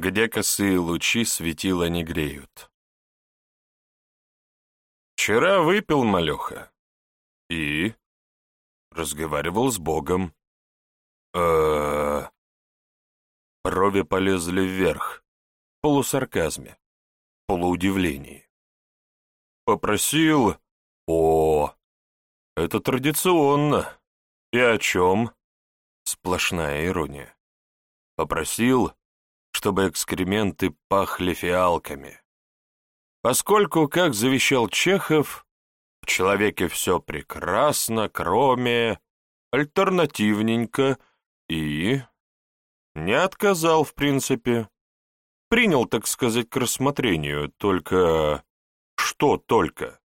где косые лучи светила не греют. Вчера выпил малеха. И? Разговаривал с Богом. э Брови полезли вверх, в полусарказме, полуудивлении. Попросил... О, это традиционно. И о чем? Сплошная ирония. Попросил, чтобы экскременты пахли фиалками. Поскольку, как завещал Чехов, в человеке все прекрасно, кроме альтернативненько и... Не отказал, в принципе. Принял, так сказать, к рассмотрению, только... Что только?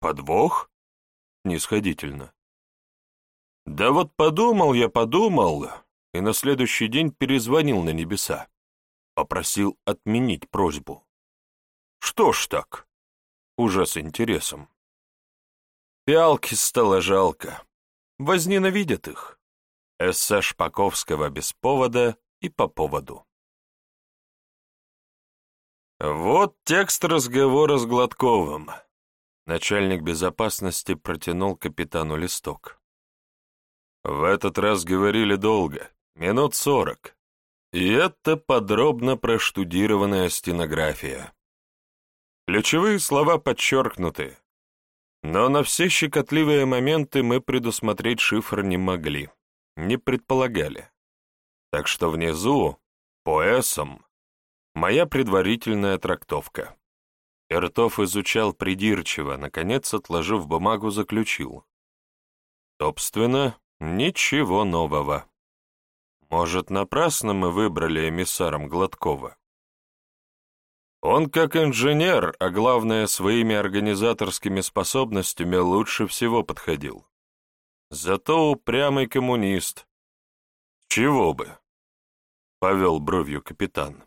Подвох? Нисходительно. Да вот подумал я, подумал, и на следующий день перезвонил на небеса. Попросил отменить просьбу. Что ж так? Уже с интересом. Фиалки стало жалко. Возненавидят их. Эссе Шпаковского без повода и по поводу. Вот текст разговора с Гладковым. Начальник безопасности протянул капитану листок. В этот раз говорили долго, минут сорок. И это подробно проштудированная стенография. Ключевые слова подчеркнуты, но на все щекотливые моменты мы предусмотреть шифр не могли, не предполагали. Так что внизу, по моя предварительная трактовка. Эртов изучал придирчиво, наконец, отложив бумагу, заключил. Собственно, ничего нового. Может, напрасно мы выбрали эмиссаром Гладкова? Он как инженер, а главное, своими организаторскими способностями лучше всего подходил. Зато упрямый коммунист. Чего бы? Повел бровью капитан.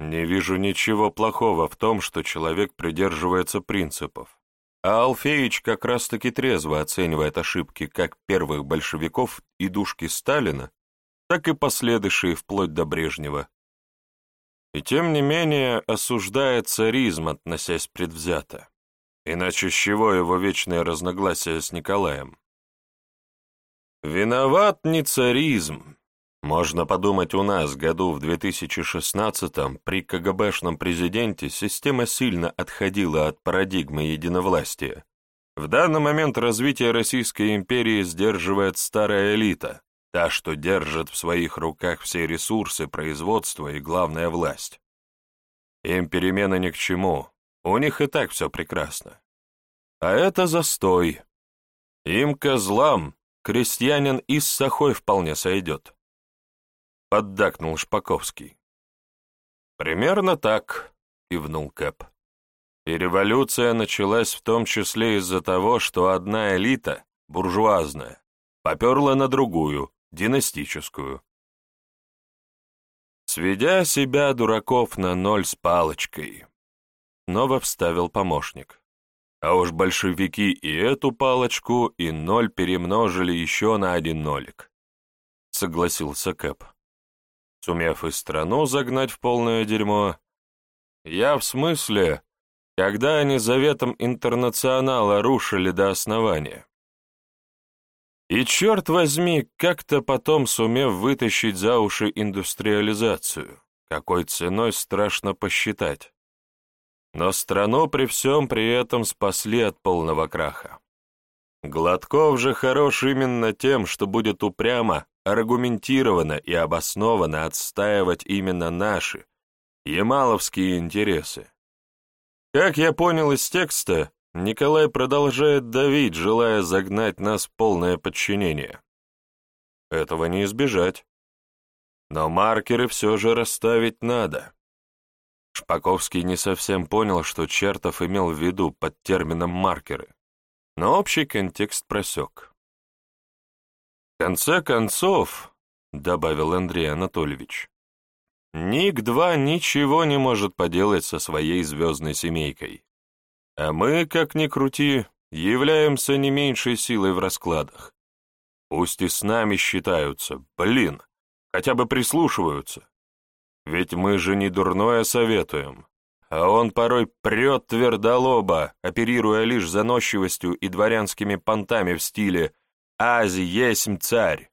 Не вижу ничего плохого в том, что человек придерживается принципов. А Алфеич как раз-таки трезво оценивает ошибки как первых большевиков и душки Сталина, так и последующие вплоть до Брежнева и тем не менее осуждает царизм, относясь предвзято. Иначе с чего его вечное разногласие с Николаем? Виноват не царизм. Можно подумать, у нас году в 2016-м при КГБшном президенте система сильно отходила от парадигмы единовластия. В данный момент развитие Российской империи сдерживает старая элита, Та, что держит в своих руках все ресурсы, производства и, главная, власть. Им перемены ни к чему, у них и так все прекрасно. А это застой. Им, козлам, крестьянин из Сахой вполне сойдет. Поддакнул Шпаковский. Примерно так, кивнул Кэп. И революция началась в том числе из-за того, что одна элита, буржуазная, поперла на другую, династическую. Сведя себя, дураков, на ноль с палочкой, снова вставил помощник. А уж большевики и эту палочку, и ноль перемножили еще на один нолик, согласился Кэп. Сумев и страну загнать в полное дерьмо, я в смысле, когда они заветом интернационала рушили до основания. И, черт возьми, как-то потом сумев вытащить за уши индустриализацию, какой ценой страшно посчитать. Но страну при всем при этом спасли от полного краха. Гладков же хорош именно тем, что будет упрямо, аргументированно и обоснованно отстаивать именно наши, ямаловские интересы. Как я понял из текста, Николай продолжает давить, желая загнать нас в полное подчинение. Этого не избежать. Но маркеры все же расставить надо. Шпаковский не совсем понял, что Чертов имел в виду под термином «маркеры», но общий контекст просек. «В конце концов», — добавил Андрей Анатольевич, «Ник-2 ничего не может поделать со своей звездной семейкой. А мы, как ни крути, являемся не меньшей силой в раскладах. Пусть и с нами считаются, блин, хотя бы прислушиваются. Ведь мы же не дурное советуем. А он порой прет твердолоба, оперируя лишь заносчивостью и дворянскими понтами в стиле «Ази есмь царь».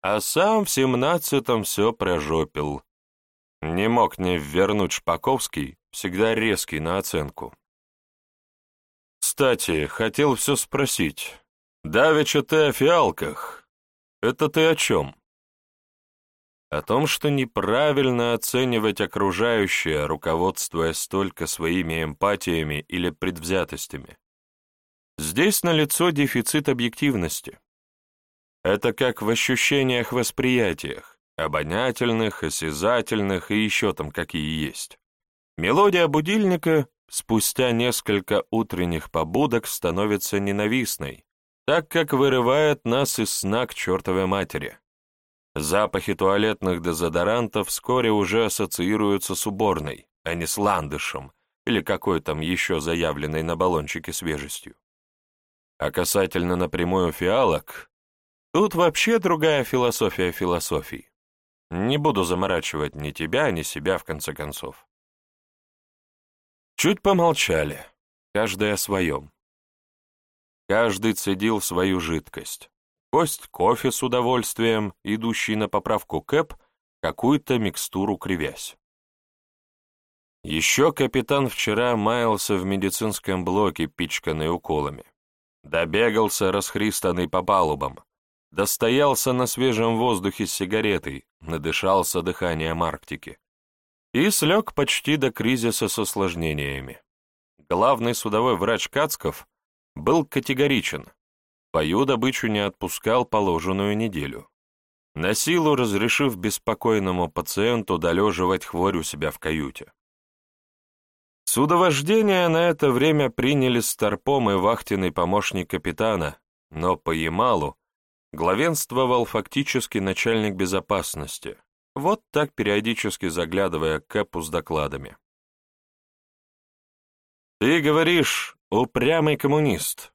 А сам в семнадцатом все прожопил. Не мог не вернуть Шпаковский, всегда резкий на оценку. Кстати, хотел все спросить. Давеча ты о фиалках. Это ты о чем? О том, что неправильно оценивать окружающее, руководствуясь только своими эмпатиями или предвзятостями. Здесь налицо дефицит объективности. Это как в ощущениях-восприятиях, обонятельных, осязательных и еще там какие есть. Мелодия будильника спустя несколько утренних побудок становится ненавистной, так как вырывает нас из сна к чертовой матери. Запахи туалетных дезодорантов вскоре уже ассоциируются с уборной, а не с ландышем или какой там еще заявленной на баллончике свежестью. А касательно напрямую фиалок, тут вообще другая философия философий. Не буду заморачивать ни тебя, ни себя, в конце концов. Чуть помолчали, каждый о своем. Каждый цедил свою жидкость. Кость кофе с удовольствием, идущий на поправку Кэп, какую-то микстуру кривясь. Еще капитан вчера маялся в медицинском блоке, пичканный уколами. Добегался расхристанный по палубам. Достоялся на свежем воздухе с сигаретой, надышался дыханием Арктики. И слег почти до кризиса с осложнениями. Главный судовой врач Кацков был категоричен. Пою добычу не отпускал положенную неделю. На силу разрешив беспокойному пациенту долеживать хворь у себя в каюте. Судовождение на это время приняли старпом и вахтенный помощник капитана, но по Ямалу главенствовал фактически начальник безопасности, вот так периодически заглядывая к Кэпу с докладами. «Ты говоришь, упрямый коммунист»,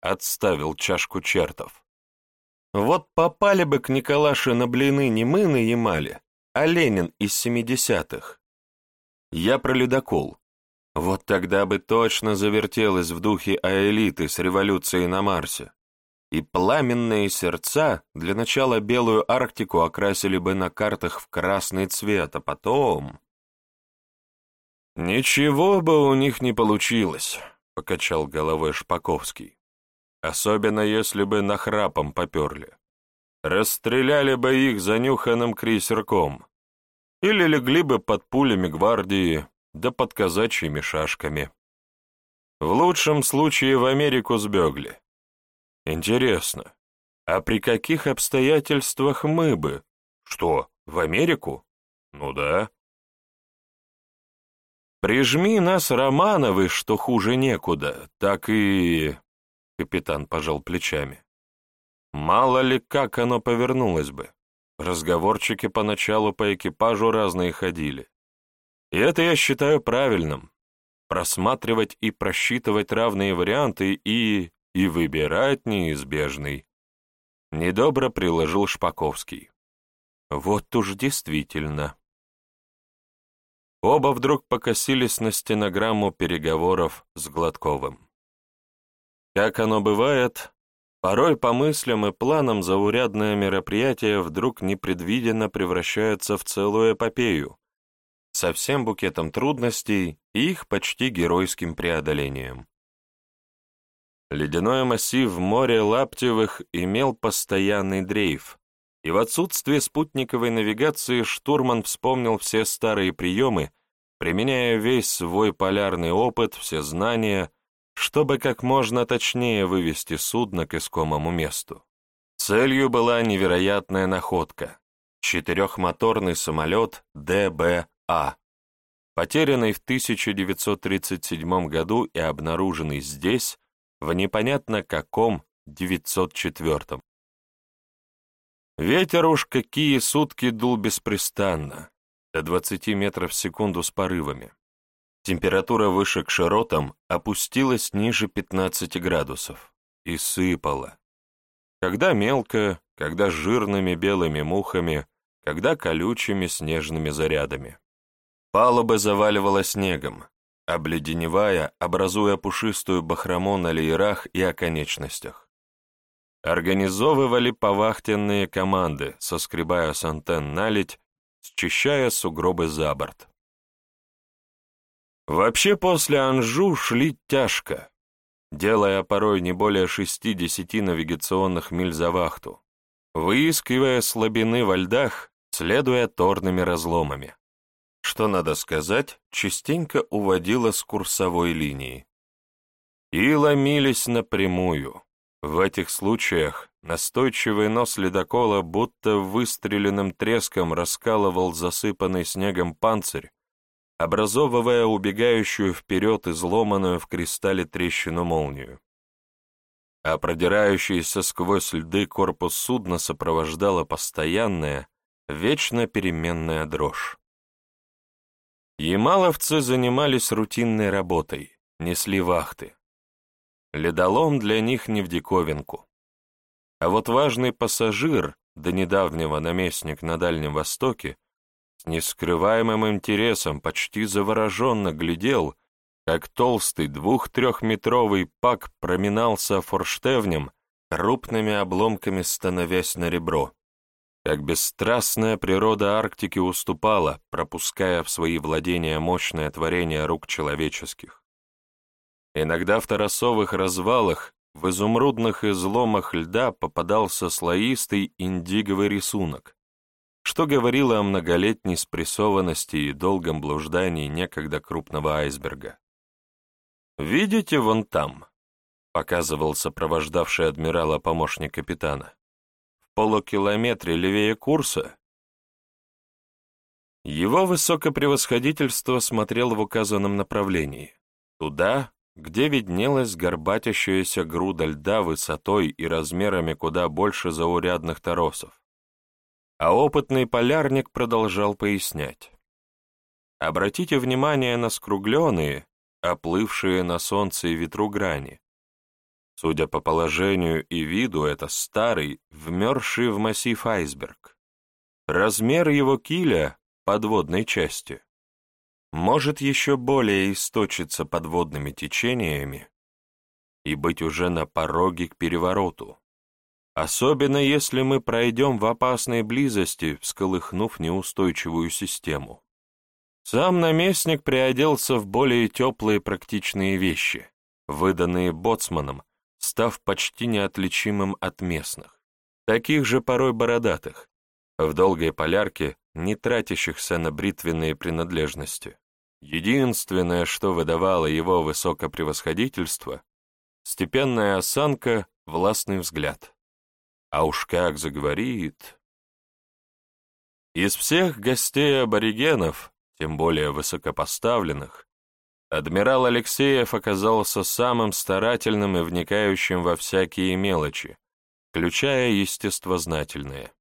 Отставил чашку чертов. Вот попали бы к Николаше на блины не мы на Ямале, а Ленин из семидесятых. Я про ледокол. Вот тогда бы точно завертелось в духе аэлиты с революцией на Марсе. И пламенные сердца для начала белую Арктику окрасили бы на картах в красный цвет, а потом... «Ничего бы у них не получилось», — покачал головой Шпаковский. Особенно если бы нахрапом поперли. Расстреляли бы их занюханным крейсерком. Или легли бы под пулями гвардии, да под казачьими шашками. В лучшем случае в Америку сбегли. Интересно, а при каких обстоятельствах мы бы? Что, в Америку? Ну да. Прижми нас, Романовы, что хуже некуда, так и... Капитан пожал плечами. Мало ли, как оно повернулось бы. Разговорчики поначалу по экипажу разные ходили. И это я считаю правильным. Просматривать и просчитывать равные варианты и... и выбирать неизбежный. Недобро приложил Шпаковский. Вот уж действительно. Оба вдруг покосились на стенограмму переговоров с Гладковым. Как оно бывает, порой по мыслям и планам заурядное мероприятие вдруг непредвиденно превращается в целую эпопею, со всем букетом трудностей и их почти геройским преодолением. Ледяной массив моря Лаптевых имел постоянный дрейф, и в отсутствие спутниковой навигации штурман вспомнил все старые приемы, применяя весь свой полярный опыт, все знания, чтобы как можно точнее вывести судно к искомому месту. Целью была невероятная находка — четырехмоторный самолет ДБА, потерянный в 1937 году и обнаруженный здесь, в непонятно каком 904 Ветер уж какие сутки дул беспрестанно, до 20 метров в секунду с порывами. Температура выше к широтам опустилась ниже 15 градусов и сыпала. Когда мелко, когда жирными белыми мухами, когда колючими снежными зарядами. Палубы заваливало снегом, обледеневая, образуя пушистую бахрому на леерах и оконечностях. Организовывали повахтенные команды, соскребая с антенн наледь, счищая сугробы за борт. Вообще после Анжу шли тяжко, делая порой не более 60 навигационных миль за вахту, выискивая слабины во льдах, следуя торными разломами. Что, надо сказать, частенько уводило с курсовой линии. И ломились напрямую. В этих случаях настойчивый нос ледокола будто выстреленным треском раскалывал засыпанный снегом панцирь, образовывая убегающую вперед изломанную в кристалле трещину молнию. А продирающийся сквозь льды корпус судна сопровождала постоянная, вечно переменная дрожь. Ямаловцы занимались рутинной работой, несли вахты. Ледолом для них не в диковинку. А вот важный пассажир, до недавнего наместник на Дальнем Востоке, с нескрываемым интересом почти завороженно глядел, как толстый двух-трехметровый пак проминался форштевнем, крупными обломками становясь на ребро. Как бесстрастная природа Арктики уступала, пропуская в свои владения мощное творение рук человеческих. Иногда в торосовых развалах, в изумрудных изломах льда попадался слоистый индиговый рисунок, что говорило о многолетней спрессованности и долгом блуждании некогда крупного айсберга. «Видите вон там?» — показывал сопровождавший адмирала помощник капитана. «В полукилометре левее курса?» Его высокопревосходительство смотрел в указанном направлении, туда, где виднелась горбатящаяся груда льда высотой и размерами куда больше заурядных торосов. А опытный полярник продолжал пояснять. Обратите внимание на скругленные, оплывшие на солнце и ветру грани. Судя по положению и виду, это старый, вмерзший в массив айсберг. Размер его киля, подводной части, может еще более источиться подводными течениями и быть уже на пороге к перевороту особенно если мы пройдем в опасной близости, всколыхнув неустойчивую систему. Сам наместник приоделся в более теплые практичные вещи, выданные боцманом, став почти неотличимым от местных, таких же порой бородатых, в долгой полярке, не тратящихся на бритвенные принадлежности. Единственное, что выдавало его высокопревосходительство — степенная осанка, властный взгляд. А уж как заговорит. Из всех гостей аборигенов, тем более высокопоставленных, адмирал Алексеев оказался самым старательным и вникающим во всякие мелочи, включая естествознательные.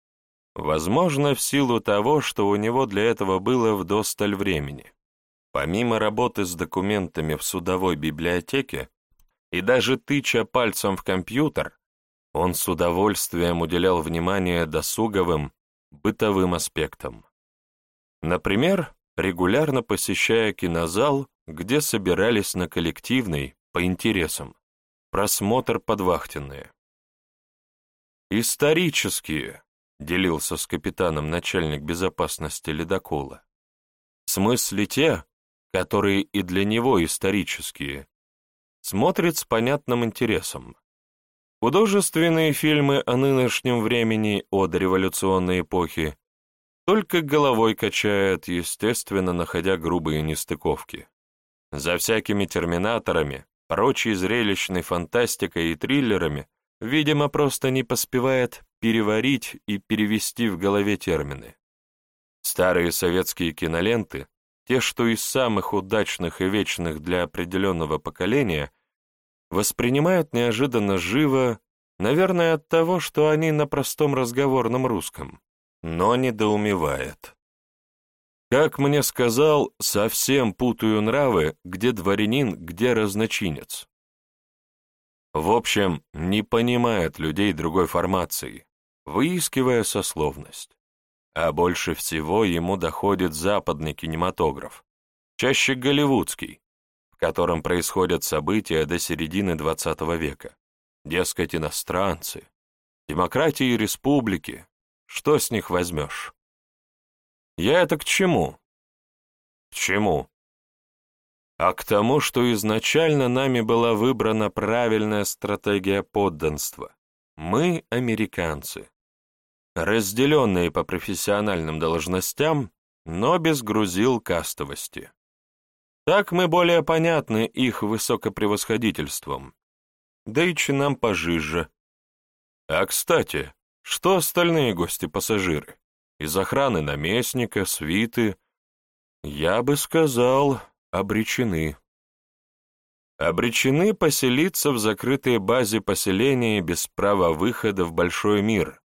Возможно, в силу того, что у него для этого было вдосталь времени. Помимо работы с документами в судовой библиотеке и даже тыча пальцем в компьютер, он с удовольствием уделял внимание досуговым, бытовым аспектам. Например, регулярно посещая кинозал, где собирались на коллективный, по интересам, просмотр подвахтенные. «Исторические», — делился с капитаном начальник безопасности ледокола. «В смысле те, которые и для него исторические, смотрит с понятным интересом. Художественные фильмы о нынешнем времени, о дореволюционной эпохе, только головой качает, естественно, находя грубые нестыковки. За всякими терминаторами, прочей зрелищной фантастикой и триллерами, видимо, просто не поспевает переварить и перевести в голове термины. Старые советские киноленты, те, что из самых удачных и вечных для определенного поколения, воспринимают неожиданно живо, наверное, от того, что они на простом разговорном русском, но недоумевает. Как мне сказал, совсем путаю нравы, где дворянин, где разночинец. В общем, не понимает людей другой формации, выискивая сословность. а больше всего ему доходит западный кинематограф, чаще голливудский, в котором происходят события до середины XX века. Дескать, иностранцы, демократии и республики, что с них возьмешь? Я это к чему? К чему? А к тому, что изначально нами была выбрана правильная стратегия подданства. Мы американцы, разделенные по профессиональным должностям, но без грузил кастовости. Так мы более понятны их высокопревосходительством, да и чинам пожиже. А, кстати, что остальные гости-пассажиры? Из охраны наместника, свиты? Я бы сказал, обречены. Обречены поселиться в закрытой базе поселения без права выхода в большой мир,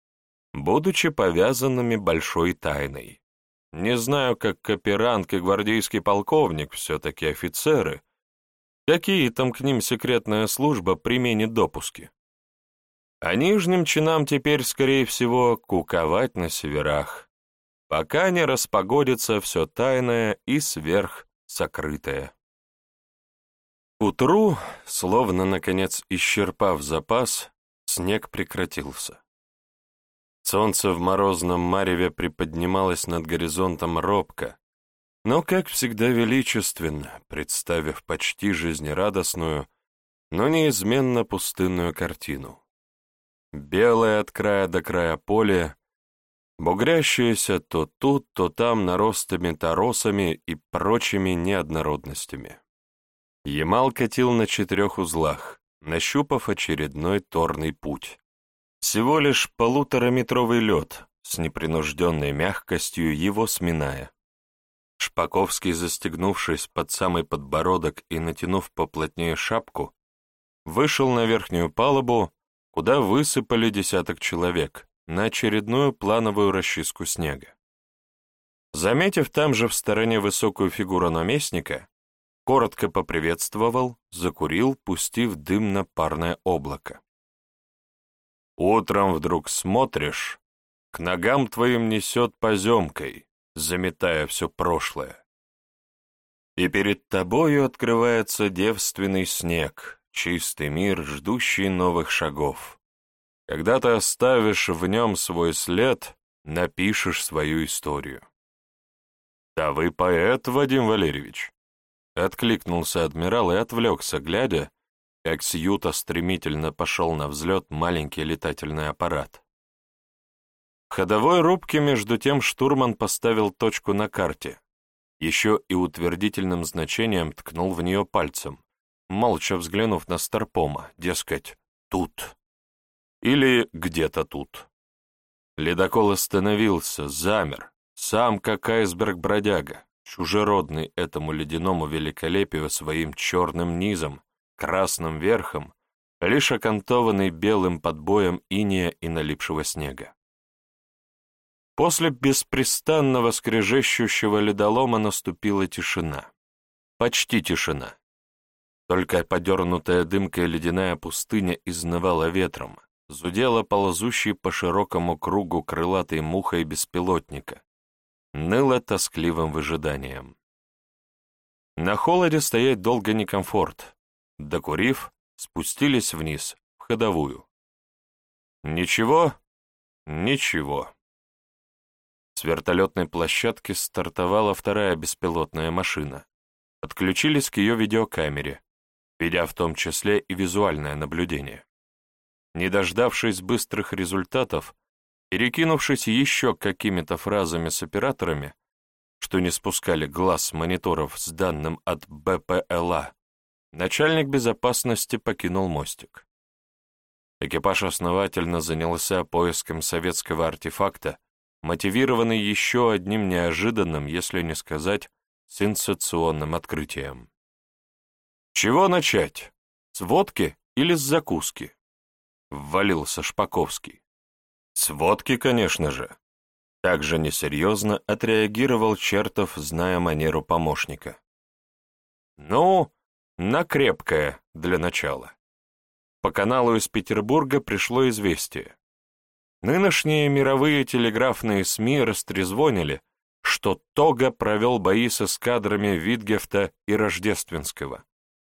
будучи повязанными большой тайной. Не знаю, как каперанг и гвардейский полковник, все-таки офицеры, какие там к ним секретная служба применит допуски. А нижним чинам теперь, скорее всего, куковать на северах, пока не распогодится все тайное и сверхсокрытое. К утру, словно, наконец, исчерпав запас, снег прекратился. Солнце в морозном мареве приподнималось над горизонтом робко, но, как всегда, величественно, представив почти жизнерадостную, но неизменно пустынную картину. Белое от края до края поле, бугрящееся то тут, то там наростами торосами и прочими неоднородностями. Ямал катил на четырех узлах, нащупав очередной торный путь. Всего лишь полутораметровый лед, с непринужденной мягкостью его сминая. Шпаковский, застегнувшись под самый подбородок и натянув поплотнее шапку, вышел на верхнюю палубу, куда высыпали десяток человек, на очередную плановую расчистку снега. Заметив там же в стороне высокую фигуру наместника, коротко поприветствовал, закурил, пустив дым на парное облако. Утром вдруг смотришь, к ногам твоим несет поземкой, заметая все прошлое. И перед тобою открывается девственный снег, чистый мир, ждущий новых шагов. Когда ты оставишь в нем свой след, напишешь свою историю. «Да вы поэт, Вадим Валерьевич!» Откликнулся адмирал и отвлекся, глядя, как с юта стремительно пошел на взлет маленький летательный аппарат. В ходовой рубке между тем штурман поставил точку на карте, еще и утвердительным значением ткнул в нее пальцем, молча взглянув на Старпома, дескать, тут. Или где-то тут. Ледокол остановился, замер, сам как айсберг-бродяга, чужеродный этому ледяному великолепию своим черным низом, красным верхом, лишь окантованный белым подбоем иния и налипшего снега. После беспрестанного скрежещущего ледолома наступила тишина. Почти тишина. Только подернутая дымкой ледяная пустыня изнывала ветром, зудела ползущей по широкому кругу крылатой мухой беспилотника, ныла тоскливым выжиданием. На холоде стоять долго некомфорт, Докурив, спустились вниз, в ходовую. Ничего, ничего. С вертолетной площадки стартовала вторая беспилотная машина. Подключились к ее видеокамере, ведя в том числе и визуальное наблюдение. Не дождавшись быстрых результатов, перекинувшись еще какими-то фразами с операторами, что не спускали глаз мониторов с данным от БПЛА, Начальник безопасности покинул мостик. Экипаж основательно занялся поиском советского артефакта, мотивированный еще одним неожиданным, если не сказать, сенсационным открытием. «Чего начать? С водки или с закуски?» — ввалился Шпаковский. «С водки, конечно же». Также несерьезно отреагировал Чертов, зная манеру помощника. «Ну, на крепкое для начала. По каналу из Петербурга пришло известие. Нынешние мировые телеграфные СМИ растрезвонили, что Тога провел бои с эскадрами Витгефта и Рождественского.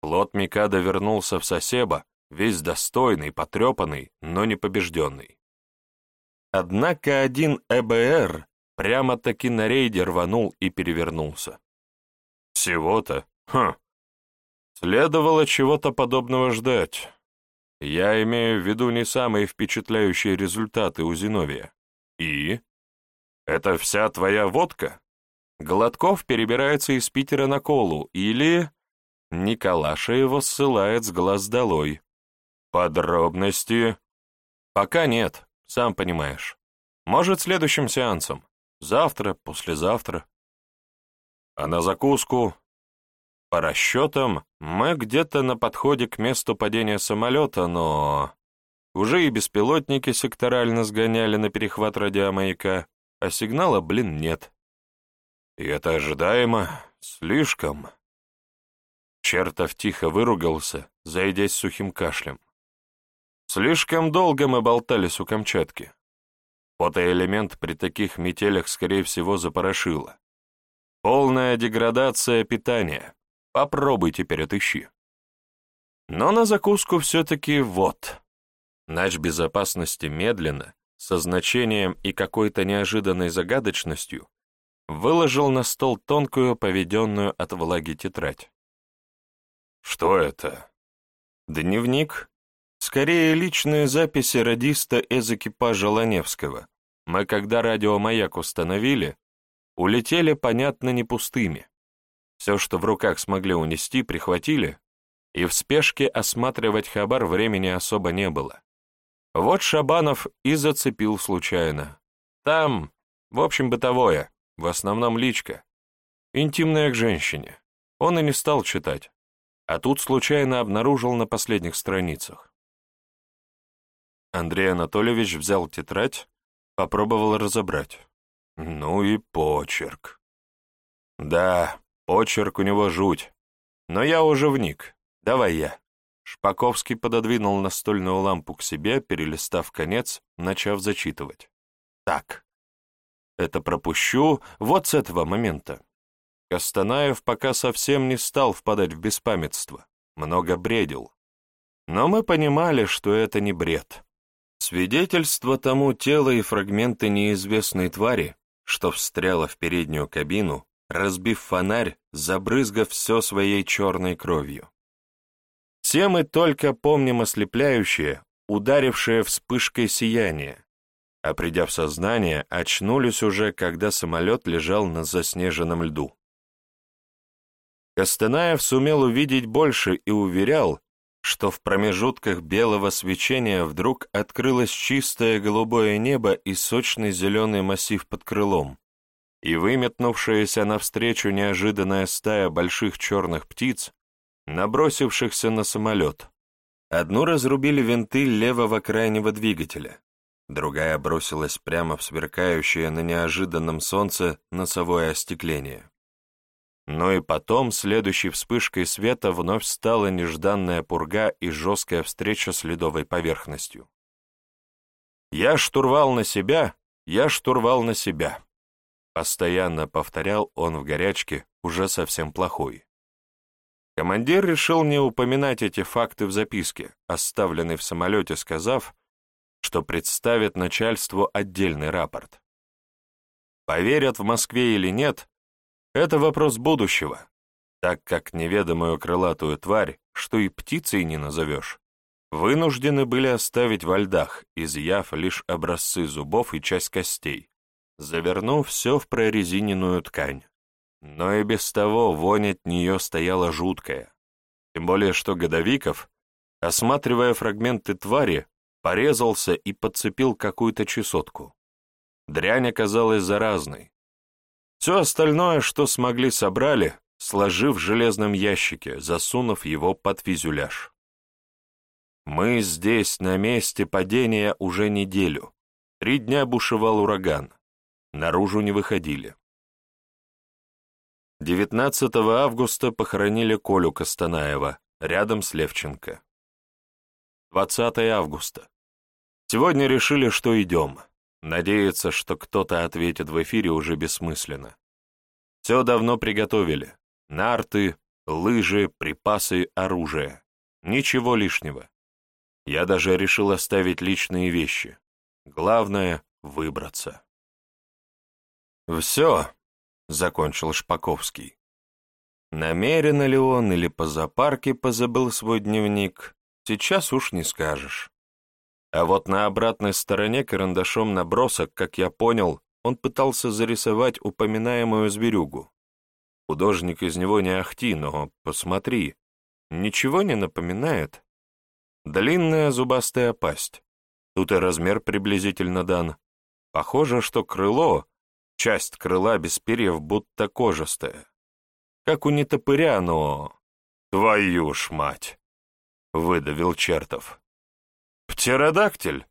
Флот Микада вернулся в Сосеба, весь достойный, потрепанный, но не побежденный. Однако один ЭБР прямо-таки на рейде рванул и перевернулся. Всего-то, хм, следовало чего-то подобного ждать. Я имею в виду не самые впечатляющие результаты у Зиновия. И? Это вся твоя водка? Гладков перебирается из Питера на Колу, или... Николаша его ссылает с глаз долой. Подробности? Пока нет, сам понимаешь. Может, следующим сеансом. Завтра, послезавтра. А на закуску по расчетам, мы где-то на подходе к месту падения самолета, но... Уже и беспилотники секторально сгоняли на перехват радиомаяка, а сигнала, блин, нет. И это ожидаемо, слишком. Чертов тихо выругался, зайдясь сухим кашлем. Слишком долго мы болтались у Камчатки. Фотоэлемент при таких метелях, скорее всего, запорошило. Полная деградация питания. Попробуй теперь отыщи. Но на закуску все-таки вот. Нач безопасности медленно, со значением и какой-то неожиданной загадочностью, выложил на стол тонкую, поведенную от влаги тетрадь. Что это? Дневник? Скорее, личные записи радиста из экипажа Ланевского. Мы, когда радиомаяк установили, улетели, понятно, не пустыми. Все, что в руках смогли унести, прихватили, и в спешке осматривать хабар времени особо не было. Вот Шабанов и зацепил случайно. Там, в общем, бытовое, в основном личка. Интимная к женщине. Он и не стал читать. А тут случайно обнаружил на последних страницах. Андрей Анатольевич взял тетрадь, попробовал разобрать. Ну и почерк. Да, Почерк у него жуть. Но я уже вник. Давай я. Шпаковский пододвинул настольную лампу к себе, перелистав конец, начав зачитывать. Так. Это пропущу вот с этого момента. Костанаев пока совсем не стал впадать в беспамятство. Много бредил. Но мы понимали, что это не бред. Свидетельство тому тело и фрагменты неизвестной твари, что встряло в переднюю кабину, разбив фонарь, забрызгав все своей черной кровью. Все мы только помним ослепляющее, ударившее вспышкой сияние, а придя в сознание, очнулись уже, когда самолет лежал на заснеженном льду. Костанаев сумел увидеть больше и уверял, что в промежутках белого свечения вдруг открылось чистое голубое небо и сочный зеленый массив под крылом, и выметнувшаяся навстречу неожиданная стая больших черных птиц, набросившихся на самолет. Одну разрубили винты левого крайнего двигателя, другая бросилась прямо в сверкающее на неожиданном солнце носовое остекление. Но и потом, следующей вспышкой света, вновь стала нежданная пурга и жесткая встреча с ледовой поверхностью. «Я штурвал на себя, я штурвал на себя», Постоянно повторял он в горячке, уже совсем плохой. Командир решил не упоминать эти факты в записке, оставленной в самолете, сказав, что представит начальству отдельный рапорт. Поверят в Москве или нет, это вопрос будущего, так как неведомую крылатую тварь, что и птицей не назовешь, вынуждены были оставить во льдах, изъяв лишь образцы зубов и часть костей, завернув все в прорезиненную ткань. Но и без того вонь от нее стояла жуткая. Тем более, что Годовиков, осматривая фрагменты твари, порезался и подцепил какую-то чесотку. Дрянь оказалась заразной. Все остальное, что смогли, собрали, сложив в железном ящике, засунув его под фюзеляж. Мы здесь, на месте падения, уже неделю. Три дня бушевал ураган наружу не выходили. 19 августа похоронили Колю Костанаева, рядом с Левченко. 20 августа. Сегодня решили, что идем. Надеяться, что кто-то ответит в эфире, уже бессмысленно. Все давно приготовили. Нарты, лыжи, припасы, оружие. Ничего лишнего. Я даже решил оставить личные вещи. Главное — выбраться. «Все», — закончил Шпаковский. Намеренно ли он или по запарке позабыл свой дневник, сейчас уж не скажешь. А вот на обратной стороне карандашом набросок, как я понял, он пытался зарисовать упоминаемую зверюгу. Художник из него не ахти, но посмотри, ничего не напоминает. Длинная зубастая пасть. Тут и размер приблизительно дан. Похоже, что крыло, часть крыла без перьев будто кожистая. Как у нетопыря, но... Твою ж мать! Выдавил Чертов. Птеродактиль?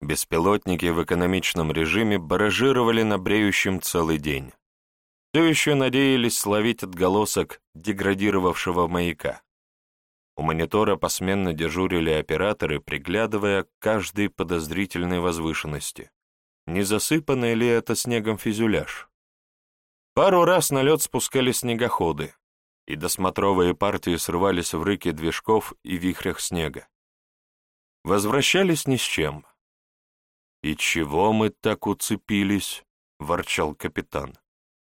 Беспилотники в экономичном режиме баражировали на бреющем целый день. Все еще надеялись словить отголосок деградировавшего маяка. У монитора посменно дежурили операторы, приглядывая к каждой подозрительной возвышенности. Не засыпанный ли это снегом фюзеляж? Пару раз на лед спускали снегоходы, и досмотровые партии срывались в рыке движков и вихрях снега. Возвращались ни с чем. «И чего мы так уцепились?» — ворчал капитан.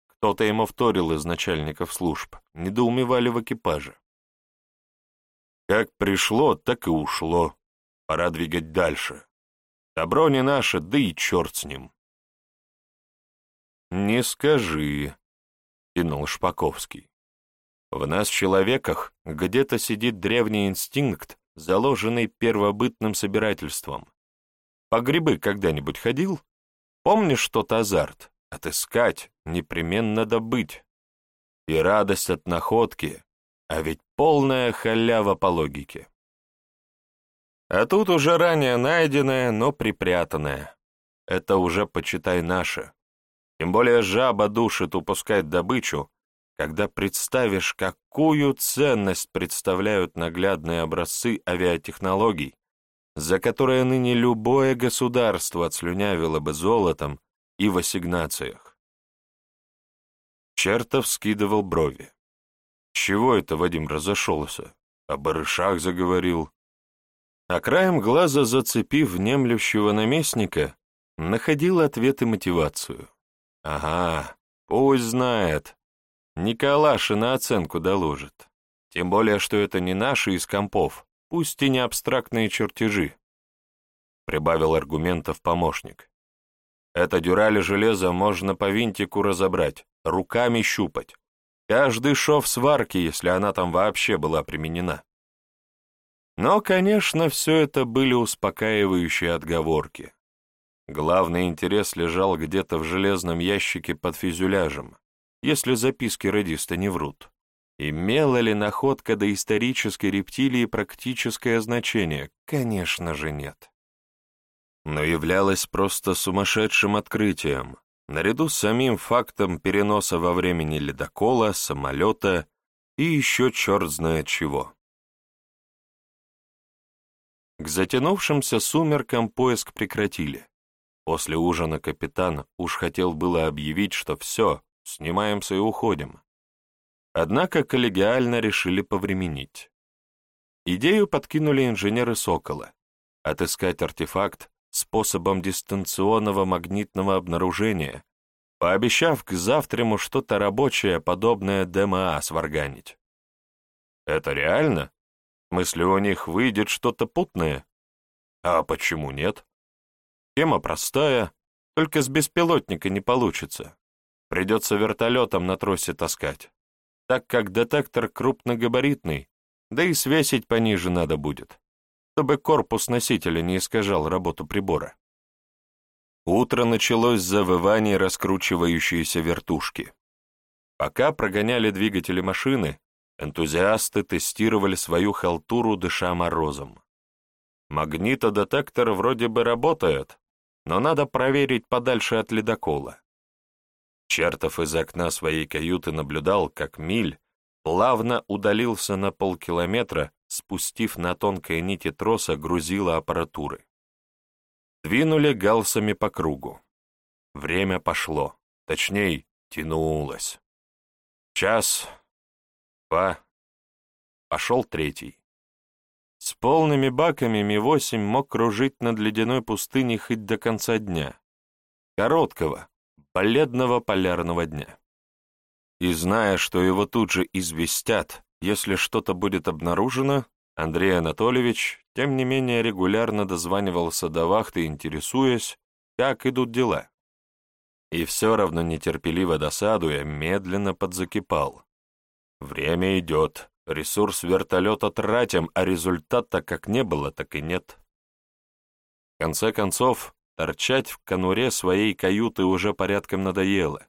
Кто-то ему вторил из начальников служб, недоумевали в экипаже. Как пришло, так и ушло. Пора двигать дальше. Добро не наше, да и черт с ним. «Не скажи», — тянул Шпаковский. «В нас, человеках, где-то сидит древний инстинкт, заложенный первобытным собирательством. По грибы когда-нибудь ходил? Помнишь тот азарт? Отыскать, непременно добыть. И радость от находки, а ведь полная халява по логике. А тут уже ранее найденное, но припрятанное. Это уже, почитай, наше. Тем более жаба душит упускать добычу, когда представишь, какую ценность представляют наглядные образцы авиатехнологий, за которые ныне любое государство отслюнявило бы золотом и в ассигнациях. Чертов скидывал брови. Чего это Вадим разошелся? О барышах заговорил. А краем глаза, зацепив внемлющего наместника, находил ответ и мотивацию. Ага, пусть знает, Николаши на оценку доложит. Тем более, что это не наши из компов, пусть и не абстрактные чертежи. Прибавил аргументов помощник. Это дюрали железа можно по винтику разобрать, руками щупать. Каждый шов сварки, если она там вообще была применена. Но, конечно, все это были успокаивающие отговорки. Главный интерес лежал где-то в железном ящике под фюзеляжем если записки радиста не врут. Имела ли находка доисторической рептилии практическое значение? Конечно же нет. Но являлась просто сумасшедшим открытием, наряду с самим фактом переноса во времени ледокола, самолета и еще черт знает чего. К затянувшимся сумеркам поиск прекратили. После ужина капитан уж хотел было объявить, что все, Снимаемся и уходим. Однако коллегиально решили повременить. Идею подкинули инженеры «Сокола» — отыскать артефакт способом дистанционного магнитного обнаружения, пообещав к завтраму что-то рабочее, подобное ДМА, сварганить. Это реально? В смысле, у них выйдет что-то путное? А почему нет? Тема простая, только с беспилотника не получится. Придется вертолетом на тросе таскать, так как детектор крупногабаритный, да и свесить пониже надо будет, чтобы корпус носителя не искажал работу прибора. Утро началось с завываний раскручивающейся вертушки. Пока прогоняли двигатели машины, энтузиасты тестировали свою халтуру, дыша морозом. Магнитодетектор вроде бы работает, но надо проверить подальше от ледокола. Чертов из окна своей каюты наблюдал, как Миль плавно удалился на полкилометра, спустив на тонкой нити троса грузила аппаратуры. Двинули галсами по кругу. Время пошло, точнее, тянулось. Час, два, пошел третий. С полными баками Ми-8 мог кружить над ледяной пустыней хоть до конца дня. Короткого, бледного полярного дня. И зная, что его тут же известят, если что-то будет обнаружено, Андрей Анатольевич, тем не менее, регулярно дозванивался до вахты, интересуясь, как идут дела. И все равно нетерпеливо досадуя, медленно подзакипал. Время идет, ресурс вертолета тратим, а результата как не было, так и нет. В конце концов, торчать в конуре своей каюты уже порядком надоело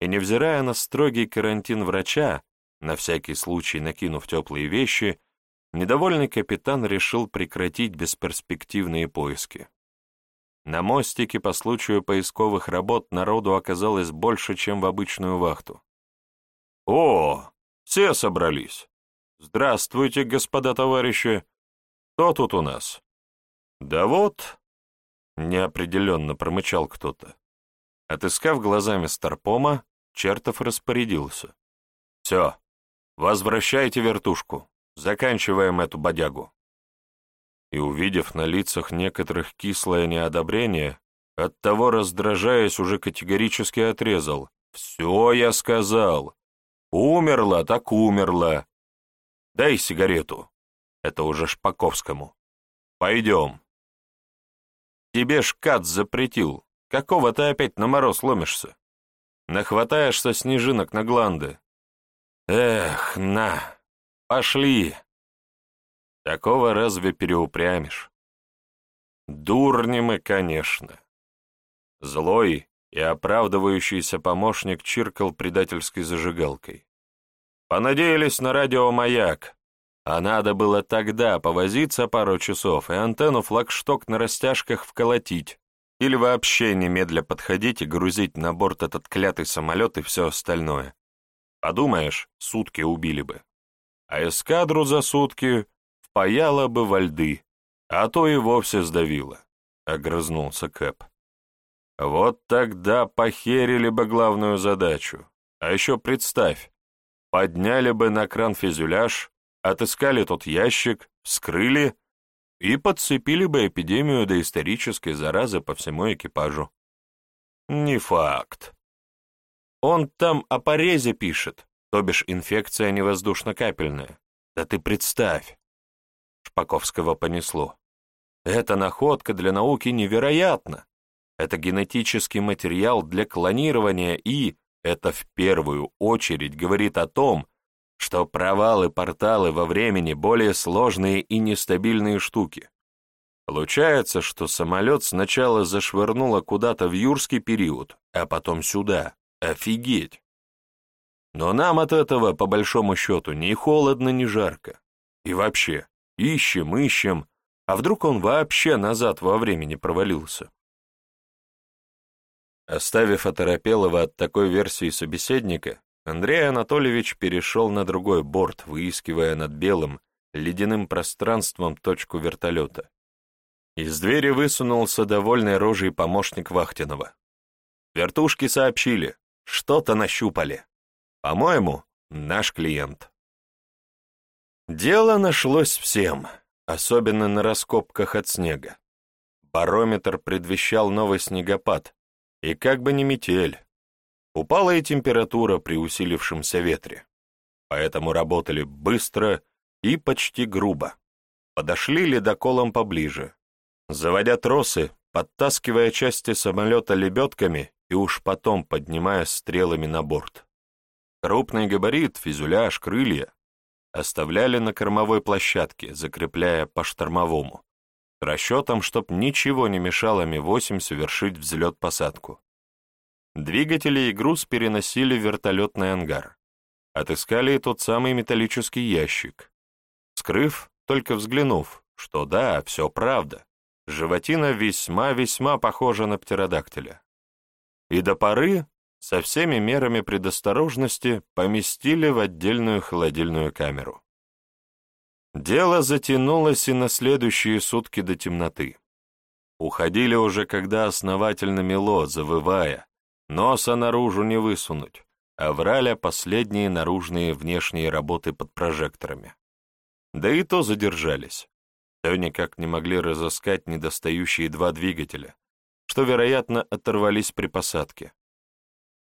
и, невзирая на строгий карантин врача, на всякий случай накинув теплые вещи, недовольный капитан решил прекратить бесперспективные поиски. На мостике по случаю поисковых работ народу оказалось больше, чем в обычную вахту. «О, все собрались! Здравствуйте, господа товарищи! Кто тут у нас?» «Да вот...» — неопределенно промычал кто-то. Отыскав глазами Старпома, Чертов распорядился. «Все, возвращайте вертушку, заканчиваем эту бодягу». И, увидев на лицах некоторых кислое неодобрение, оттого раздражаясь, уже категорически отрезал. «Все я сказал. Умерла, так умерла. Дай сигарету. Это уже Шпаковскому. Пойдем». «Тебе шкат запретил. Какого ты опять на мороз ломишься?» Нахватаешься снежинок на гланды. Эх, на, пошли. Такого разве переупрямишь? Дурни мы, конечно. Злой и оправдывающийся помощник чиркал предательской зажигалкой. Понадеялись на радиомаяк, а надо было тогда повозиться пару часов и антенну флагшток на растяжках вколотить, или вообще немедля подходить и грузить на борт этот клятый самолет и все остальное. Подумаешь, сутки убили бы. А эскадру за сутки впаяла бы во льды, а то и вовсе сдавила, — огрызнулся Кэп. Вот тогда похерили бы главную задачу. А еще представь, подняли бы на кран фюзеляж, отыскали тот ящик, вскрыли — и подцепили бы эпидемию доисторической заразы по всему экипажу. Не факт. Он там о порезе пишет, то бишь инфекция невоздушно-капельная. Да ты представь. Шпаковского понесло. Эта находка для науки невероятна. Это генетический материал для клонирования и, это в первую очередь говорит о том, что провалы-порталы во времени более сложные и нестабильные штуки. Получается, что самолет сначала зашвырнуло куда-то в юрский период, а потом сюда. Офигеть! Но нам от этого, по большому счету, ни холодно, ни жарко. И вообще, ищем, ищем, а вдруг он вообще назад во времени провалился? Оставив оторопелого от такой версии собеседника, Андрей Анатольевич перешел на другой борт, выискивая над белым, ледяным пространством точку вертолета. Из двери высунулся довольный рожей помощник Вахтинова. Вертушки сообщили, что-то нащупали. По-моему, наш клиент. Дело нашлось всем, особенно на раскопках от снега. Барометр предвещал новый снегопад, и как бы не метель, Упала и температура при усилившемся ветре, поэтому работали быстро и почти грубо. Подошли ледоколом поближе, заводя тросы, подтаскивая части самолета лебедками и уж потом поднимая стрелами на борт. Крупный габарит, фюзеляж, крылья оставляли на кормовой площадке, закрепляя по штормовому, расчетом, чтоб ничего не мешало Ми-8 совершить взлет-посадку. Двигатели и груз переносили в вертолетный ангар. Отыскали и тот самый металлический ящик. Скрыв, только взглянув, что да, все правда, животина весьма-весьма похожа на птеродактиля. И до поры со всеми мерами предосторожности поместили в отдельную холодильную камеру. Дело затянулось и на следующие сутки до темноты. Уходили уже, когда основательно мело, завывая, носа наружу не высунуть, а врали последние наружные внешние работы под прожекторами. Да и то задержались. Все никак не могли разыскать недостающие два двигателя, что, вероятно, оторвались при посадке.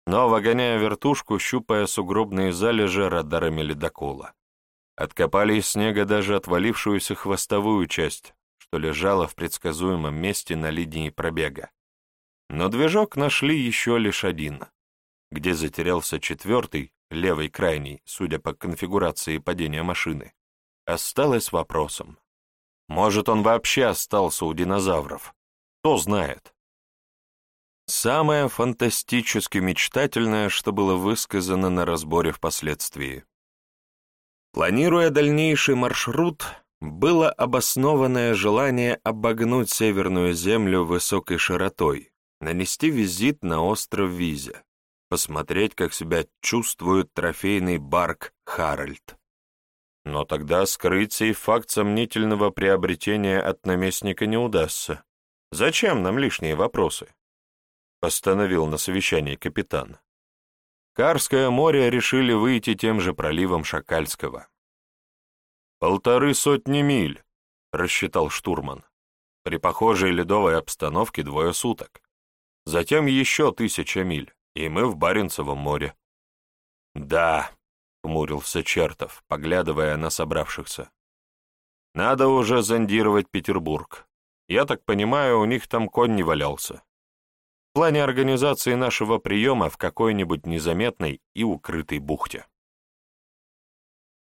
Но, вогоняя вертушку, щупая сугробные залежи радарами ледокола. Откопали из снега даже отвалившуюся хвостовую часть, что лежала в предсказуемом месте на линии пробега. Но движок нашли еще лишь один. Где затерялся четвертый, левый крайний, судя по конфигурации падения машины, осталось вопросом. Может, он вообще остался у динозавров? Кто знает. Самое фантастически мечтательное, что было высказано на разборе впоследствии. Планируя дальнейший маршрут, было обоснованное желание обогнуть Северную Землю высокой широтой, нанести визит на остров Визя, посмотреть, как себя чувствует трофейный барк Харальд. Но тогда скрыть сей факт сомнительного приобретения от наместника не удастся. Зачем нам лишние вопросы? Постановил на совещании капитан. Карское море решили выйти тем же проливом Шакальского. «Полторы сотни миль», — рассчитал штурман. «При похожей ледовой обстановке двое суток. Затем еще тысяча миль, и мы в Баренцевом море». «Да», — хмурился Чертов, поглядывая на собравшихся. «Надо уже зондировать Петербург. Я так понимаю, у них там конь не валялся. В плане организации нашего приема в какой-нибудь незаметной и укрытой бухте».